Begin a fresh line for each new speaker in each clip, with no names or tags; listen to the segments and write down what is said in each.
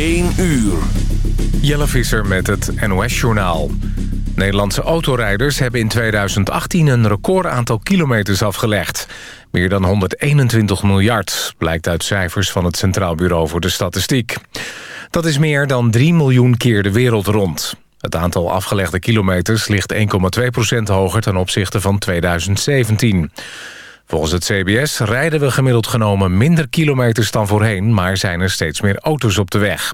1 uur.
Jelle Visser met het NOS-journaal. Nederlandse autorijders hebben in 2018 een record aantal kilometers afgelegd. Meer dan 121 miljard, blijkt uit cijfers van het Centraal Bureau voor de Statistiek. Dat is meer dan 3 miljoen keer de wereld rond. Het aantal afgelegde kilometers ligt 1,2% hoger ten opzichte van 2017. Volgens het CBS rijden we gemiddeld genomen minder kilometers dan voorheen... maar zijn er steeds meer auto's op de weg.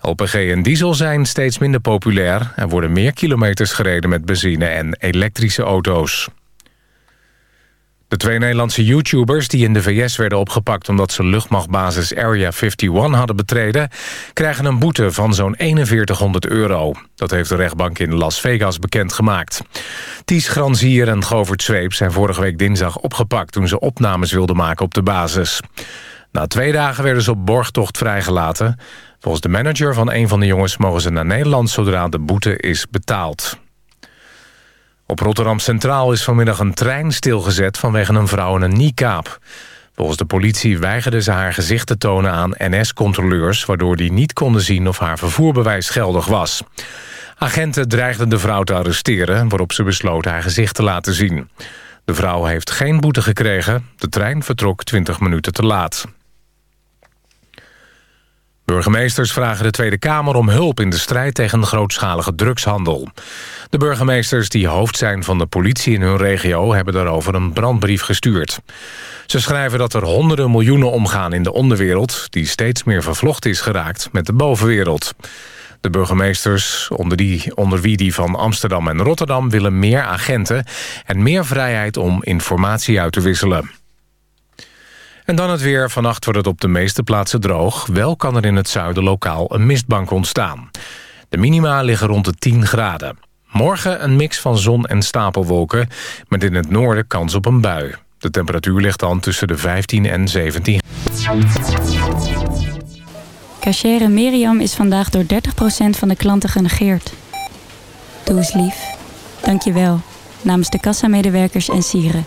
LPG en diesel zijn steeds minder populair... en worden meer kilometers gereden met benzine- en elektrische auto's. De twee Nederlandse YouTubers die in de VS werden opgepakt... omdat ze luchtmachtbasis Area 51 hadden betreden... krijgen een boete van zo'n 4100 euro. Dat heeft de rechtbank in Las Vegas bekendgemaakt. Ties Granzier en Govert Zweep zijn vorige week dinsdag opgepakt... toen ze opnames wilden maken op de basis. Na twee dagen werden ze op borgtocht vrijgelaten. Volgens de manager van een van de jongens mogen ze naar Nederland... zodra de boete is betaald. Op Rotterdam Centraal is vanmiddag een trein stilgezet vanwege een vrouw en een niekaap. Volgens de politie weigerde ze haar gezicht te tonen aan NS-controleurs... waardoor die niet konden zien of haar vervoerbewijs geldig was. Agenten dreigden de vrouw te arresteren... waarop ze besloot haar gezicht te laten zien. De vrouw heeft geen boete gekregen. De trein vertrok 20 minuten te laat. Burgemeesters vragen de Tweede Kamer om hulp in de strijd tegen grootschalige drugshandel. De burgemeesters die hoofd zijn van de politie in hun regio hebben daarover een brandbrief gestuurd. Ze schrijven dat er honderden miljoenen omgaan in de onderwereld... die steeds meer vervlocht is geraakt met de bovenwereld. De burgemeesters, onder, die, onder wie die van Amsterdam en Rotterdam... willen meer agenten en meer vrijheid om informatie uit te wisselen. En dan het weer. Vannacht wordt het op de meeste plaatsen droog. Wel kan er in het zuiden lokaal een mistbank ontstaan. De minima liggen rond de 10 graden. Morgen een mix van zon en stapelwolken... met in het noorden kans op een bui. De temperatuur ligt dan tussen de 15 en 17.
Cachere Miriam is vandaag door 30% van de klanten genegeerd. Doe eens lief. Dank je wel. Namens de kassamedewerkers en sieren.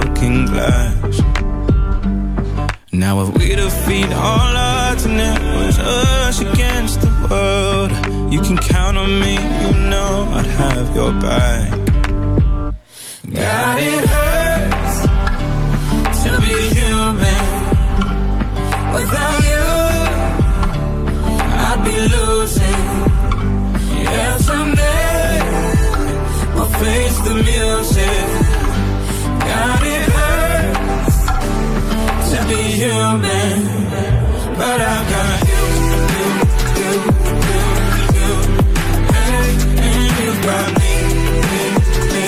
broken glass. Now if we defeat all odds and it was us against the world You can count on me, you know I'd have your back. God, it hurts to be human. Without you, I'd be losing. Yeah, someday I'll face the music. human, but I got you, you, you, you, you, and, you got me, me, me,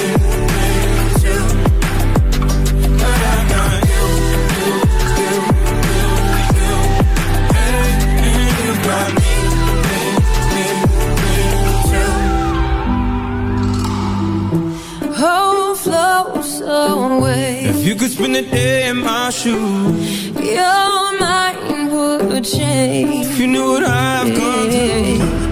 me too. But I got you, you, you, you, you, and, and you got
me, me, me, me too. Away. If you could spend a day in my shoes your mind would change If you knew what I've
gone
through.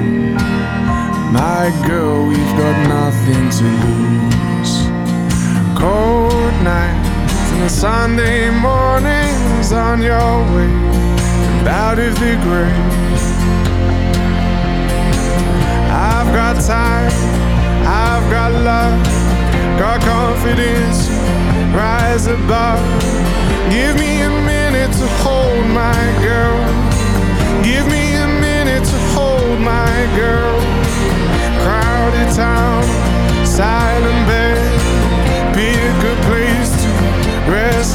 My girl, we've got nothing to lose. Cold nights and Sunday mornings on your way and out of the grave. I've got time, I've got love, got confidence, rise above. Give me a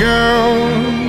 girl.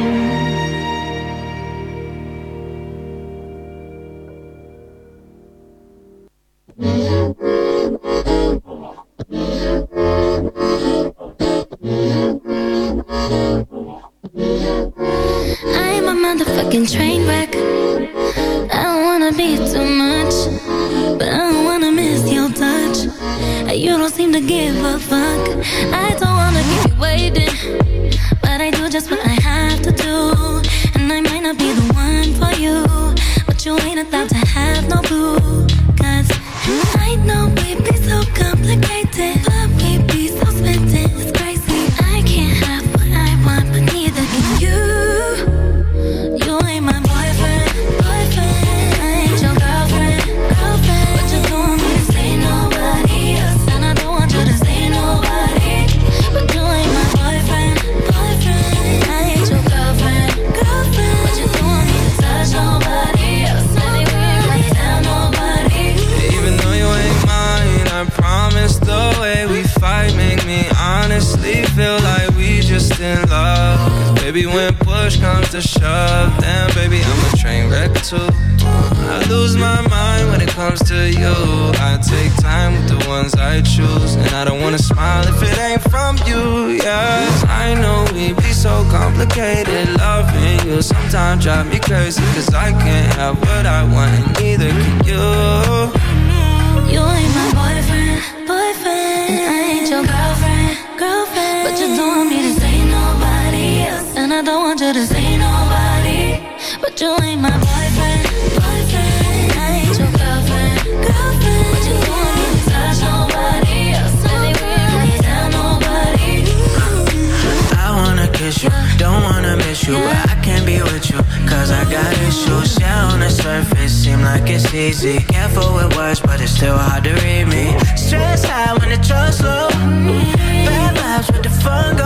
miss you.
Don't wanna miss you, but I can't be with you. Cause I
got issues Yeah, on the surface, seem like
it's
easy. Careful with words, but it's still hard to read me. Stress high when the trust low. Bad vibes with the fun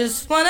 just wanna